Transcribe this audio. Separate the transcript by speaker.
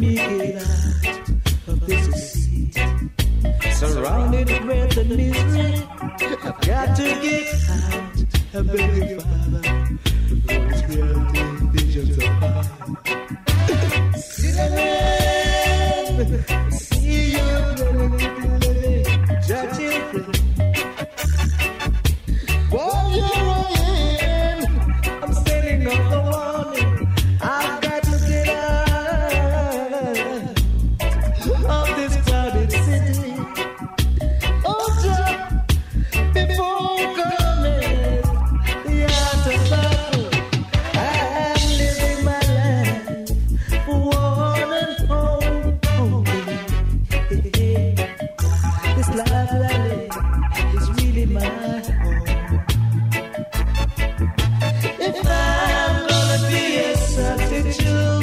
Speaker 1: me get out of this. Surrounded with the misery, I've got to get out, I Father. you.